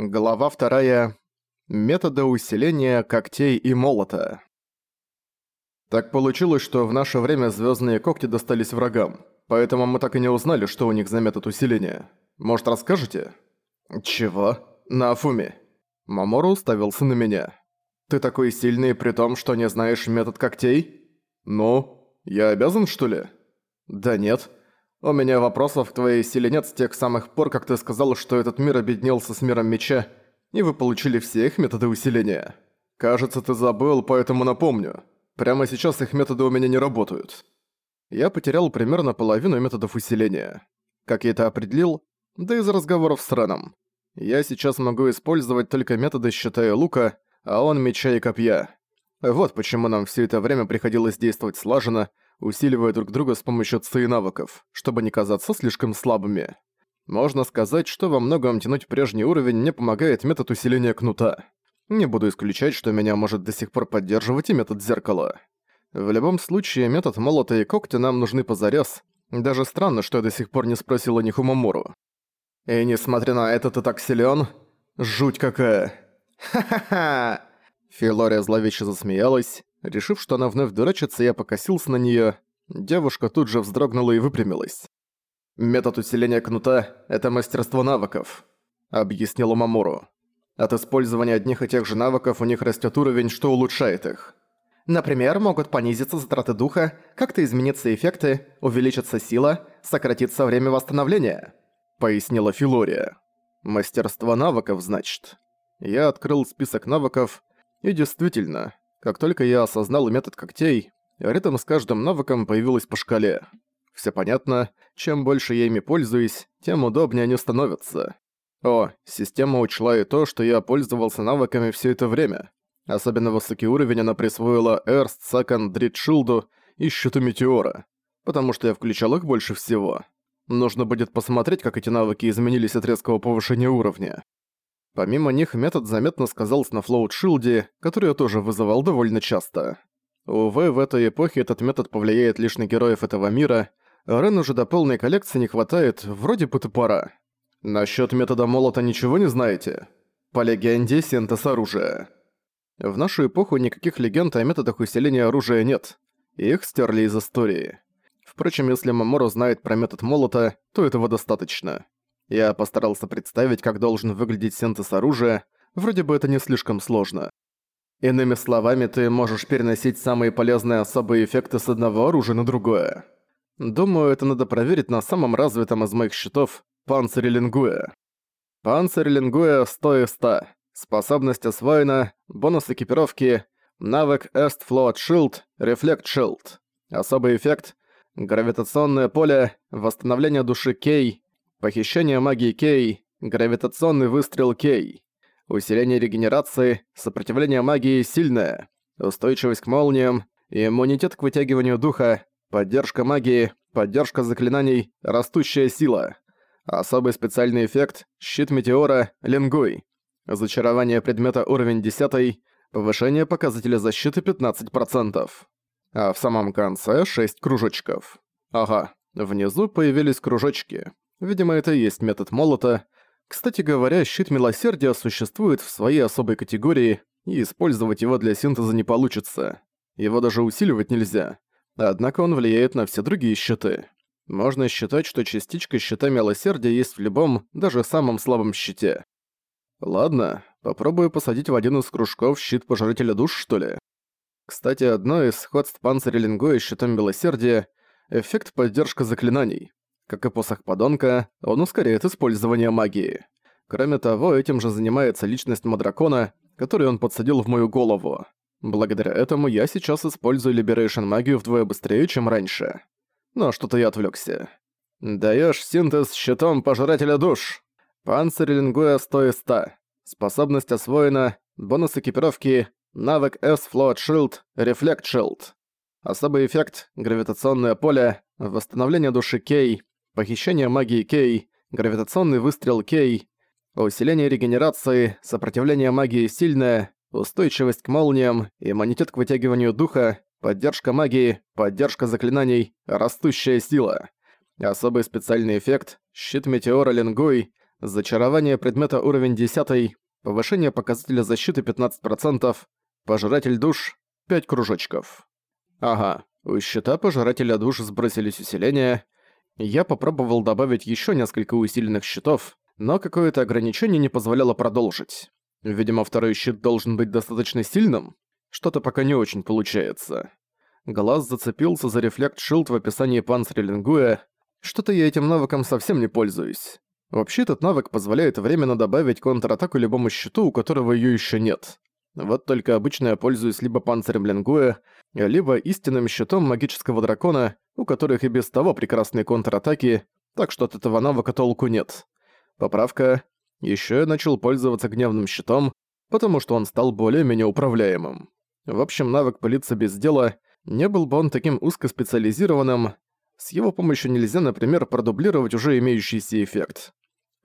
Глава вторая. Методы усиления когтей и молота. Так получилось, что в наше время звездные когти достались врагам, поэтому мы так и не узнали, что у них за метод усиления. Может, расскажете? Чего? На Афуме. Мамору уставился на меня. Ты такой сильный при том, что не знаешь метод когтей? Ну, я обязан, что ли? Да нет. У меня вопросов к твоей силе нет с тех самых пор, как ты сказал, что этот мир объединился с миром меча, и вы получили все их методы усиления. Кажется, ты забыл, поэтому напомню. Прямо сейчас их методы у меня не работают. Я потерял примерно половину методов усиления. Как я это определил? Да из разговоров с Реном. Я сейчас могу использовать только методы щита лука, а он меча и копья. Вот почему нам все это время приходилось действовать слаженно, усиливая друг друга с помощью ци навыков, чтобы не казаться слишком слабыми. Можно сказать, что во многом тянуть прежний уровень мне помогает метод усиления кнута. Не буду исключать, что меня может до сих пор поддерживать и метод зеркала. В любом случае, метод молота и когтя нам нужны позарез. Даже странно, что я до сих пор не спросил о них у Мамору. И несмотря на это, ты так силен? Жуть какая. Ха-ха-ха! Филория зловеще засмеялась. Решив, что она вновь дурачится, я покосился на неё. Девушка тут же вздрогнула и выпрямилась. «Метод усиления кнута — это мастерство навыков», — объяснила Мамору. «От использования одних и тех же навыков у них растёт уровень, что улучшает их. Например, могут понизиться затраты духа, как-то измениться эффекты, увеличится сила, сократится время восстановления», — пояснила Филория. «Мастерство навыков, значит». Я открыл список навыков, и действительно, как только я осознал метод когтей, рядом с каждым навыком появилась по шкале. Все понятно, чем больше я ими пользуюсь, тем удобнее они становятся. О, система учла и то, что я пользовался навыками все это время. Особенно высокий уровень она присвоила Эрст, Сакан, Дритшилду и Щиту Метеора, потому что я включал их больше всего. Нужно будет посмотреть, как эти навыки изменились от резкого повышения уровня. Помимо них, метод заметно сказался на флоут-шилде, который я тоже вызывал довольно часто. Увы, в этой эпохе этот метод повлияет лишь на героев этого мира, а Рен уже до полной коллекции не хватает, вроде бы пора. Насчёт метода молота ничего не знаете? По легенде, синтез оружия. В нашу эпоху никаких легенд о методах усиления оружия нет. Их стерли из истории. Впрочем, если Мамору знает про метод молота, то этого достаточно. Я постарался представить, как должен выглядеть синтез оружия, вроде бы это не слишком сложно. Иными словами, ты можешь переносить самые полезные особые эффекты с одного оружия на другое. Думаю, это надо проверить на самом развитом из моих щитов – Панцире Лингуя. Панцирь Лингуя 100 из 100. Способность освоена, бонус экипировки, навык Est Float Shield, Reflect Shield. Особый эффект – гравитационное поле, восстановление души Кей, Похищение магии Кей, гравитационный выстрел Кей. Усиление регенерации, сопротивление магии сильное, устойчивость к молниям, иммунитет к вытягиванию духа, поддержка магии, поддержка заклинаний, растущая сила. Особый специальный эффект – щит метеора, лингуй. Зачарование предмета уровень 10, повышение показателя защиты 15%. А в самом конце 6 кружочков. Ага, внизу появились кружочки. Видимо, это и есть метод молота. Кстати говоря, щит милосердия существует в своей особой категории, и использовать его для синтеза не получится. Его даже усиливать нельзя. Однако он влияет на все другие щиты. Можно считать, что частичка щита милосердия есть в любом, даже самом слабом щите. Ладно, попробую посадить в один из кружков щит Пожирателя Душ, что ли. Кстати, одно из сходств панциря Лингоя и щитом милосердия — эффект поддержка заклинаний. Как и посох подонка, он ускоряет использование магии. Кроме того, этим же занимается личность Мадракона, который он подсадил в мою голову. Благодаря этому я сейчас использую Liberation магию вдвое быстрее, чем раньше. Но что-то я отвлекся. Даешь синтез щитом Пожирателя Душ. Панцирь лингуя 100 из 100. Способность освоена, бонус экипировки, навык S Float Shield, Reflect Shield. Особый эффект – гравитационное поле, восстановление души Кей, похищение магии Кей, гравитационный выстрел Кей, усиление регенерации, сопротивление магии сильное, устойчивость к молниям, иммунитет к вытягиванию духа, поддержка магии, поддержка заклинаний, растущая сила. Особый специальный эффект – щит метеора Лингуй, Зачарование предмета уровень 10, повышение показателя защиты 15%, пожиратель душ 5 кружочков. Ага, у щита пожирателя душ сбросились усиления. Я попробовал добавить еще несколько усиленных щитов, но какое-то ограничение не позволяло продолжить. Видимо, второй щит должен быть достаточно сильным. Что-то пока не очень получается. Глаз зацепился за рефлект-шилд в описании панциря Лингуя. Что-то я этим навыком совсем не пользуюсь. Вообще, этот навык позволяет временно добавить контратаку любому щиту, у которого её ещё нет. Вот только обычно я пользуюсь либо панцирем Лингуя, либо истинным щитом магического дракона, у которых и без того прекрасные контратаки, так что от этого навыка толку нет. Поправка. Ещё я начал пользоваться гневным щитом, потому что он стал более-менее управляемым. В общем, навык пылиться без дела, не был бы он таким узкоспециализированным, с его помощью нельзя, например, продублировать уже имеющийся эффект.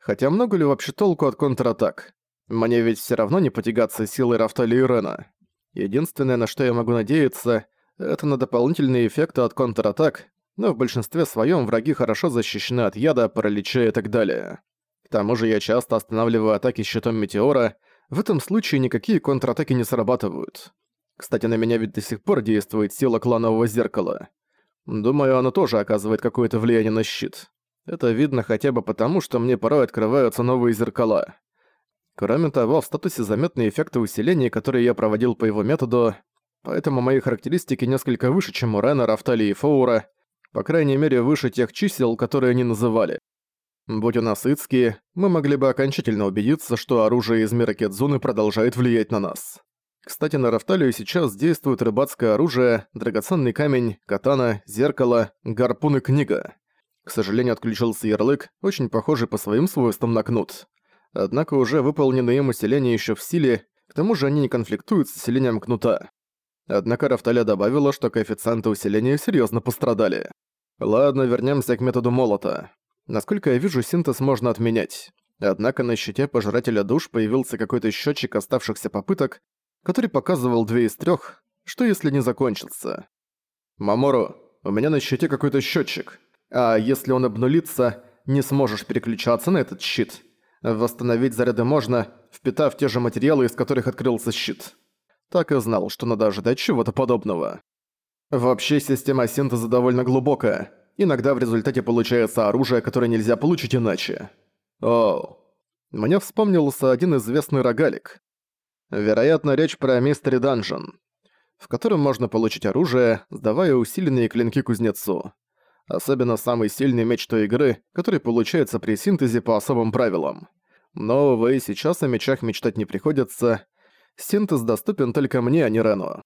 Хотя много ли вообще толку от контратак? Мне ведь всё равно не потягаться силой Рафтали и Рена. Единственное, на что я могу надеяться, это на дополнительные эффекты от контратак, но в большинстве своём враги хорошо защищены от яда, паралича и так далее. К тому же я часто останавливаю атаки щитом Метеора, в этом случае никакие контратаки не срабатывают. Кстати, на меня ведь до сих пор действует сила кланового зеркала. Думаю, оно тоже оказывает какое-то влияние на щит. Это видно хотя бы потому, что мне порой открываются новые зеркала. Кроме того, в статусе заметны эффекты усиления, которые я проводил по его методу, поэтому мои характеристики несколько выше, чем у Рена, Рафтали и Фоура, по крайней мере выше тех чисел, которые они называли. Будь у нас Ицки, мы могли бы окончательно убедиться, что оружие из мира Кедзуны продолжает влиять на нас. Кстати, на Рафталию сейчас действует рыбацкое оружие, драгоценный камень, катана, зеркало, гарпун и книга. К сожалению, отключился ярлык, очень похожий по своим свойствам на кнут. Однако уже выполненные им усиления еще в силе, к тому же они не конфликтуют с усилением кнута. Однако Рафталия добавила, что коэффициенты усиления серьезно пострадали. Ладно, вернемся к методу молота. Насколько я вижу, синтез можно отменять. Однако на щите пожирателя душ появился какой-то счетчик оставшихся попыток, который показывал две из трех, что если не закончится. «Мамору, у меня на щите какой-то счетчик, а если он обнулится, не сможешь переключаться на этот щит. Восстановить заряды можно, впитав те же материалы, из которых открылся щит. Так и знал, что надо ожидать чего-то подобного. Вообще система синтеза довольно глубокая. Иногда в результате получается оружие, которое нельзя получить иначе. Оу. Мне вспомнился один известный рогалик. Вероятно, речь про Мистери Данжен, в котором можно получить оружие, сдавая усиленные клинки кузнецу. Особенно самый сильный меч той игры, который получается при синтезе по особым правилам. Но, увы, сейчас о мечах мечтать не приходится. Синтез доступен только мне, а не Рену.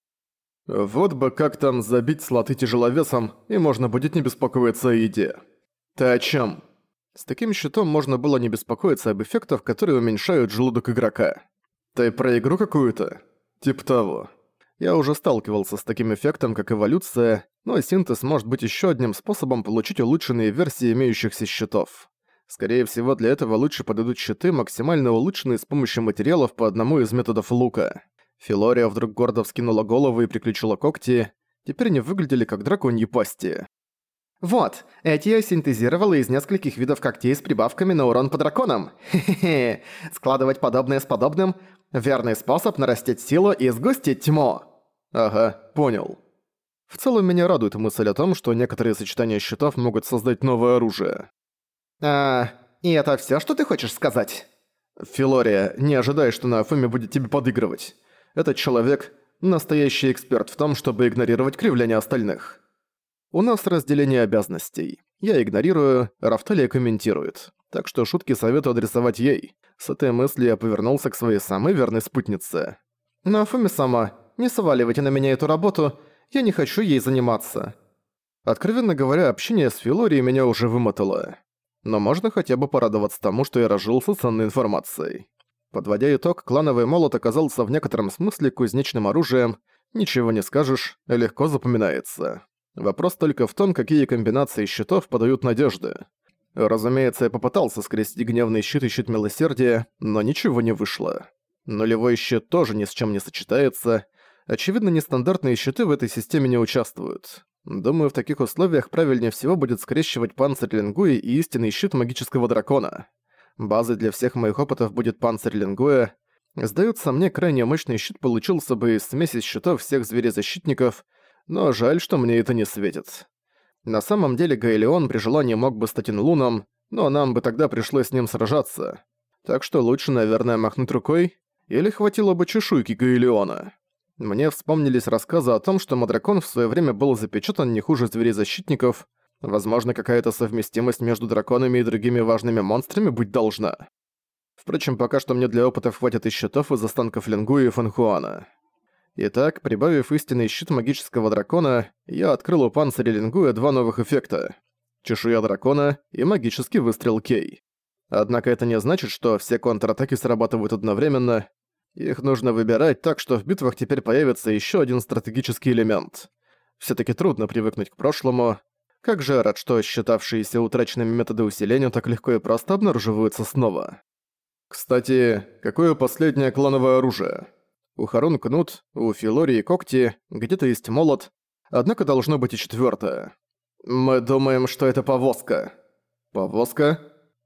Вот бы как там забить слоты тяжеловесом, и можно будет не беспокоиться о еде. Ты о чем? С таким щитом можно было не беспокоиться об эффектах, которые уменьшают желудок игрока. «Ты про игру какую-то?» «Тип того». Я уже сталкивался с таким эффектом, как эволюция, но синтез может быть еще одним способом получить улучшенные версии имеющихся щитов. Скорее всего, для этого лучше подойдут щиты, максимально улучшенные с помощью материалов по одному из методов лука. Филория вдруг гордо вскинула голову и приключила когти. Теперь они выглядели как драконьи пасти. Вот, эти я синтезировала из нескольких видов когтей с прибавками на урон по драконам. Хе-хе. Складывать подобное с подобным – верный способ нарастить силу и сгустить тьму. Ага, понял. В целом меня радует мысль о том, что некоторые сочетания щитов могут создать новое оружие. А, и это всё, что ты хочешь сказать? Филория, не ожидай, что на Афуме будет тебе подыгрывать. Этот человек – настоящий эксперт в том, чтобы игнорировать кривляние остальных. У нас разделение обязанностей. Я игнорирую, Рафталия комментирует. Так что шутки советую адресовать ей. С этой мыслью я повернулся к своей самой верной спутнице. Но Фуми сама, не сваливайте на меня эту работу, я не хочу ей заниматься. Откровенно говоря, общение с Филорией меня уже вымотало. Но можно хотя бы порадоваться тому, что я разжился ценной информацией. Подводя итог, клановый молот оказался в некотором смысле кузнечным оружием, ничего не скажешь, легко запоминается. Вопрос только в том, какие комбинации щитов подают надежды. Разумеется, я попытался скрестить гневный щит и щит милосердия, но ничего не вышло. Нулевой щит тоже ни с чем не сочетается. Очевидно, нестандартные щиты в этой системе не участвуют. Думаю, в таких условиях правильнее всего будет скрещивать панцирь Лингуи и истинный щит магического дракона. Базой для всех моих опытов будет панцирь Лингуя. Сдается мне, крайне мощный щит получился бы из смеси щитов всех зверезащитников, но жаль, что мне это не светит. На самом деле Гаэлеон при желании мог бы стать инлуном, но нам бы тогда пришлось с ним сражаться. Так что лучше, наверное, махнуть рукой, или хватило бы чешуйки Гаэлеона. Мне вспомнились рассказы о том, что Мадракон в свое время был запечатан не хуже зверей-защитников. Возможно, какая-то совместимость между драконами и другими важными монстрами быть должна. Впрочем, пока что мне для опытов хватит и щитов из останков Лингуи и Фанхуана. Итак, прибавив истинный щит магического дракона, я открыл у панциря Лингуя два новых эффекта. Чешуя дракона и магический выстрел Кей. Однако это не значит, что все контратаки срабатывают одновременно, их нужно выбирать так, что в битвах теперь появится еще один стратегический элемент. все таки трудно привыкнуть к прошлому. Как же рад, что считавшиеся утраченными методы усиления так легко и просто обнаруживаются снова. Кстати, какое последнее клановое оружие? У Харун кнут, у Филории когти, где-то есть молот, однако должно быть и четвертое. Мы думаем, что это повозка. Повозка?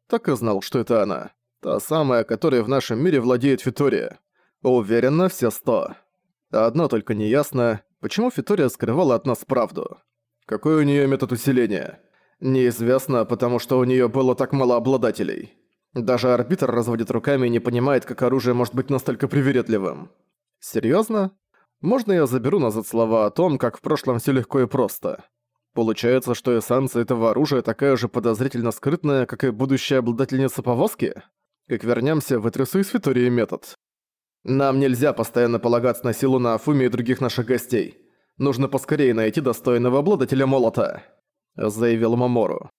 Так и знал, что это она. Та самая, которой в нашем мире владеет Фитория. Уверен на все сто. Одно только неясно, почему Фитория скрывала от нас правду. Какой у нее метод усиления? Неизвестно, потому что у нее было так мало обладателей. Даже арбитр разводит руками и не понимает, как оружие может быть настолько привередливым. Серьезно? Можно я заберу назад слова о том, как в прошлом все легко и просто? Получается, что эссенция этого оружия такая же подозрительно скрытная, как и будущая обладательница повозки? Как вернемся, вытрясу из Фитории метод. Нам нельзя постоянно полагаться на силу на Афуме и других наших гостей. Нужно поскорее найти достойного обладателя молота», — заявил Мамору.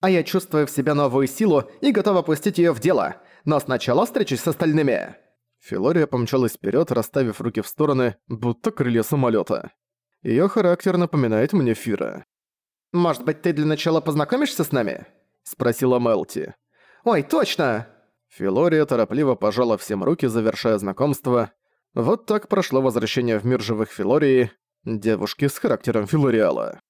«А я чувствую в себе новую силу и готова пустить её в дело, но сначала встречусь с остальными». Филория помчалась вперед, расставив руки в стороны, будто крылья самолета. Ее характер напоминает мне Фира. «Может быть, ты для начала познакомишься с нами?» — спросила Мелти. «Ой, точно! Филория торопливо пожала всем руки, завершая знакомство. Вот так прошло возвращение в мир живых Филории, девушки с характером Филориала.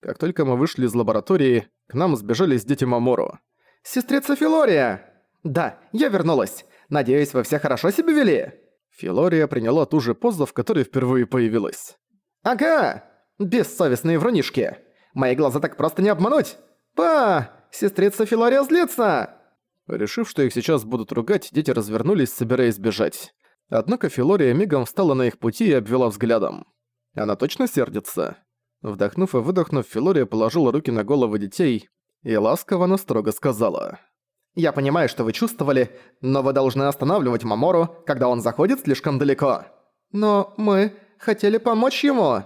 Как только мы вышли из лаборатории, к нам сбежались дети Мамору. «Сестрица Филория!» «Да, я вернулась. Надеюсь, вы все хорошо себя вели?» Филория приняла ту же позу, в которой впервые появилась. «Ага! Бессовестные врунишки! Мои глаза так просто не обмануть! Па! Сестрица Филория злится!» Решив, что их сейчас будут ругать, дети развернулись, собираясь бежать. Однако Филория мигом встала на их пути и обвела взглядом. Она точно сердится? Вдохнув и выдохнув, Филория положила руки на головы детей и ласково, но строго сказала. «Я понимаю, что вы чувствовали, но вы должны останавливать Мамору, когда он заходит слишком далеко. Но мы хотели помочь ему.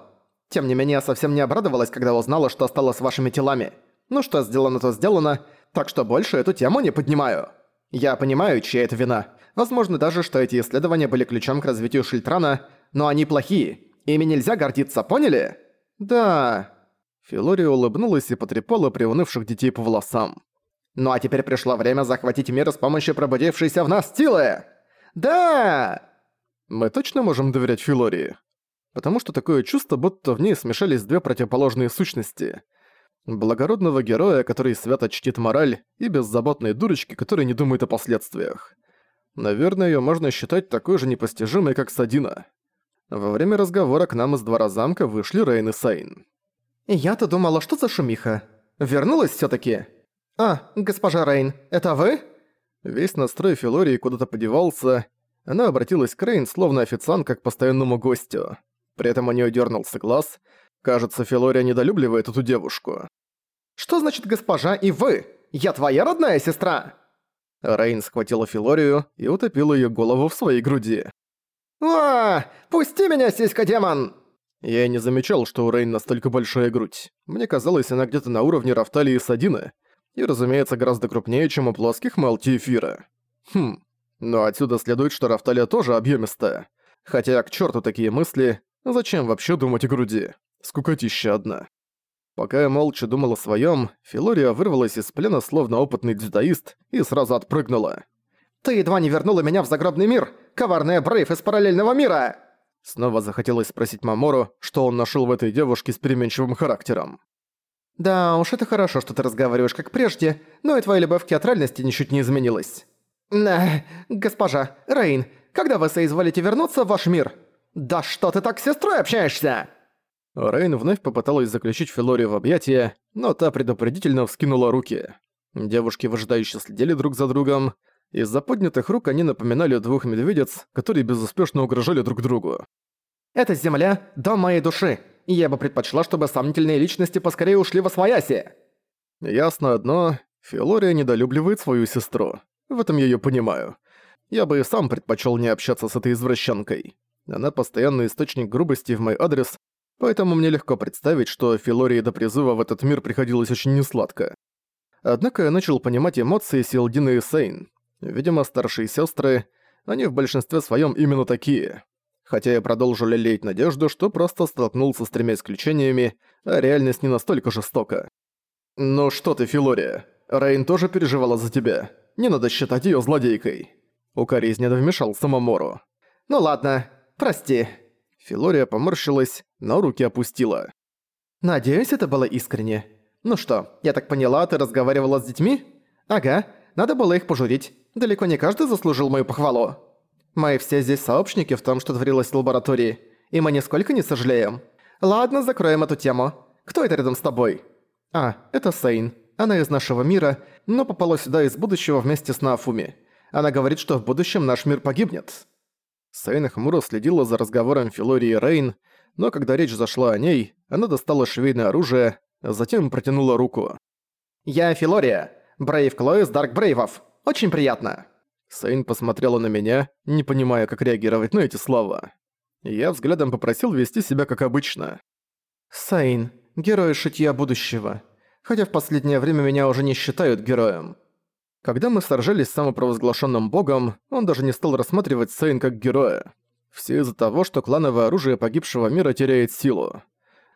Тем не менее, я совсем не обрадовалась, когда узнала, что стало с вашими телами. Ну что сделано, то сделано так что больше эту тему не поднимаю. Я понимаю, чья это вина. Возможно даже, что эти исследования были ключом к развитию Шильтрана, но они плохие. Ими нельзя гордиться, поняли? Да. Филория улыбнулась и потрепала приунывших детей по волосам. Ну а теперь пришло время захватить мир с помощью пробудившейся в нас силы. Да! Мы точно можем доверять Филории? Потому что такое чувство, будто в ней смешались две противоположные сущности — Благородного героя, который свято чтит мораль, и беззаботной дурочки, которая не думает о последствиях. Наверное, её можно считать такой же непостижимой, как Садина. Во время разговора к нам из двора замка вышли Рейн и Сейн. «Я-то думала, что за шумиха? Вернулась всё-таки?» «А, госпожа Рейн, это вы?» Весь настрой Филории куда-то подевался. Она обратилась к Рейн, словно официантка к постоянному гостю. При этом у неё дёрнулся глаз. Кажется, Филория недолюбливает эту девушку. «Что значит госпожа и вы? Я твоя родная сестра?» Рейн схватила Филорию и утопила её голову в своей груди. «А, пусти меня, сиська-демон!» Я не замечал, что у Рейн настолько большая грудь. Мне казалось, она где-то на уровне Рафтали и Садины. И, разумеется, гораздо крупнее, чем у плоских Малти и Фира. Хм. Но отсюда следует, что Рафталия тоже объемистая. Хотя к черту такие мысли, зачем вообще думать о груди? Скукотища одна. Пока я молча думал о своем, Филория вырвалась из плена словно опытный дзюдоист и сразу отпрыгнула. «Ты едва не вернула меня в загробный мир! Коварная Брейв из параллельного мира!» Снова захотелось спросить Мамору, что он нашел в этой девушке с переменчивым характером. «Да уж, это хорошо, что ты разговариваешь как прежде, но и твоя любовь к театральности ничуть не изменилась». «На, госпожа, Рейн, когда вы соизволите вернуться в ваш мир? Да что ты так с сестрой общаешься?» Рейн вновь попыталась заключить Филорию в объятия, но та предупредительно вскинула руки. Девушки выжидающе следили друг за другом. Из-за поднятых рук они напоминали двух медведец, которые безуспешно угрожали друг другу. «Эта земля — дом моей души, и я бы предпочла, чтобы сомнительные личности поскорее ушли во свояси!» Ясно одно, Филория недолюбливает свою сестру. В этом я её понимаю. Я бы и сам предпочёл не общаться с этой извращенкой. Она постоянный источник грубости в мой адрес, поэтому мне легко представить, что Филории до призыва в этот мир приходилось очень несладко. Однако я начал понимать эмоции Силдины и Сейн. Видимо, старшие сестры, они в большинстве своем именно такие. Хотя я продолжу лелеять надежду, что просто столкнулся с тремя исключениями, а реальность не настолько жестока. «Ну что ты, Филория, Рейн тоже переживала за тебя. Не надо считать ее злодейкой». Укоризненно вмешался Мамору. «Ну ладно, прости». Филория поморщилась, но руки опустила. «Надеюсь, это было искренне. Ну что, я так поняла, ты разговаривала с детьми? Ага, надо было их пожурить. Далеко не каждый заслужил мою похвалу. Мы все здесь сообщники в том, что творилось в лаборатории, и мы нисколько не сожалеем. Ладно, закроем эту тему. Кто это рядом с тобой? А, это Сейн. Она из нашего мира, но попала сюда из будущего вместе с Нафуми. Она говорит, что в будущем наш мир погибнет. Сейн хмуро следила за разговором Филории Рейн, но когда речь зашла о ней, она достала швейное оружие, затем протянула руку. «Я Филория, Брейв Кло из Дарк Брейвов. Очень приятно». Сейн посмотрела на меня, не понимая, как реагировать на эти слова. Я взглядом попросил вести себя как обычно. «Сейн, герой шитья будущего. Хотя в последнее время меня уже не считают героем». Когда мы сражались с самопровозглашенным богом, он даже не стал рассматривать Сейн как героя. Все из-за того, что клановое оружие погибшего мира теряет силу.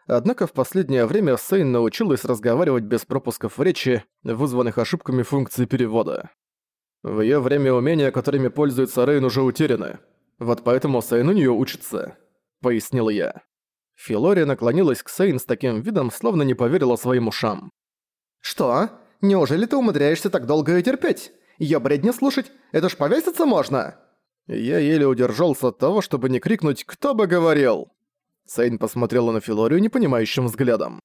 Однако в последнее время Сейн научилась разговаривать без пропусков речи, вызванных ошибками функции перевода. В её время умения, которыми пользуется Рейн, уже утеряны. Вот поэтому Сейн у неё учится», — пояснил я. Филория наклонилась к Сейн с таким видом, словно не поверила своим ушам. «Что? Неужели ты умудряешься так долго её терпеть? Её бредни слушать? Это ж повеситься можно!» Я еле удержался от того, чтобы не крикнуть «Кто бы говорил!» Сейн посмотрела на Филорию непонимающим взглядом.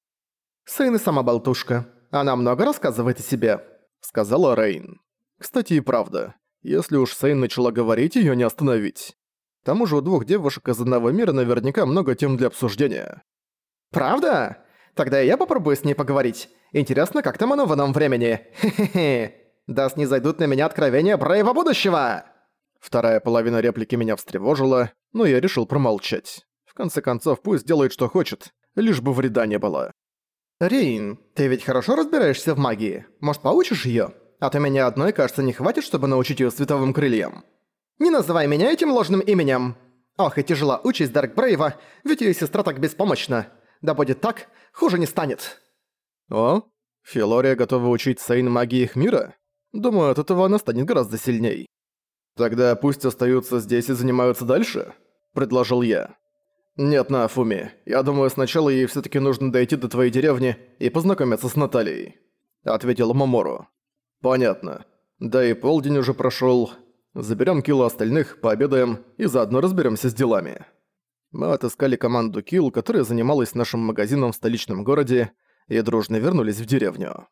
«Сейн и сама болтушка. Она много рассказывает о себе», — сказала Рейн. Кстати и правда, если уж Сейн начала говорить, её не остановить. К тому же у двух девушек из одного мира наверняка много тем для обсуждения. «Правда? Тогда я попробую с ней поговорить. Интересно, как там оно в ином времени? Хе-хе-хе. Да снизойдут на меня откровения Брейва будущего!» Вторая половина реплики меня встревожила, но я решил промолчать конце концов, пусть делает, что хочет, лишь бы вреда не было. «Рейн, ты ведь хорошо разбираешься в магии. Может, поучишь её? А то меня одной, кажется, не хватит, чтобы научить её световым крыльям. Не называй меня этим ложным именем. Ох, и тяжела участь Дарк Брейва, ведь её сестра так беспомощна. Да будет так, хуже не станет». «О, Филория готова учить Сейн магии их мира? Думаю, от этого она станет гораздо сильней. Тогда пусть остаются здесь и занимаются дальше», — предложил я. «Нет, Нафуми, я думаю, сначала ей все таки нужно дойти до твоей деревни и познакомиться с Натальей», — ответил Мамору. «Понятно. Да и полдень уже прошел. Заберем Килл остальных, пообедаем и заодно разберемся с делами». Мы отыскали команду Килл, которая занималась нашим магазином в столичном городе, и дружно вернулись в деревню.